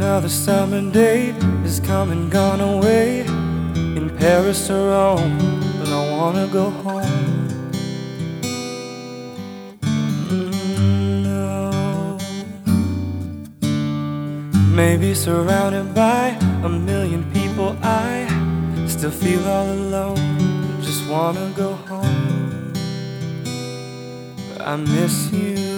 Another summer day is come and gone away in Paris or Rome, but I wanna go home. Mm, no. Maybe surrounded by a million people, I still feel all alone. Just wanna go home. I miss you,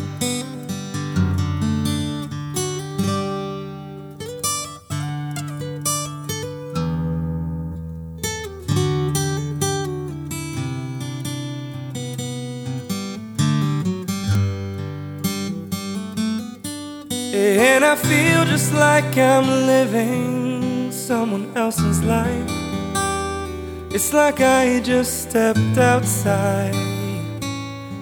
And I feel just like I'm living someone else's life. It's like I just stepped outside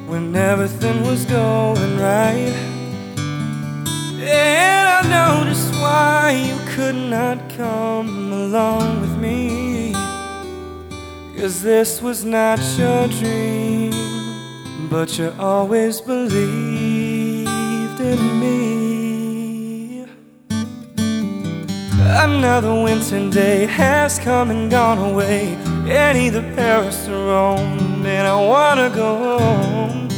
when everything was going right. And I know why you could not come along with me. Cause this was not your dream, but you always believed in me. Another winter day has come and gone away, and either Paris or Rome, and I wanna go home.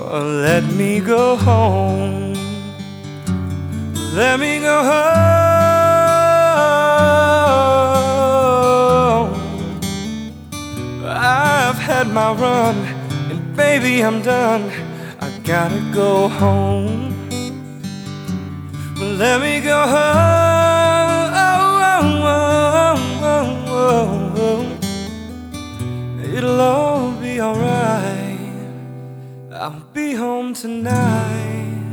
Oh, let me go home. Let me go home. I've had my run, and baby, I'm done. I gotta go home. Let me go home. It'll all be alright. I'll be home tonight.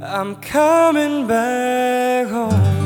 I'm coming back home.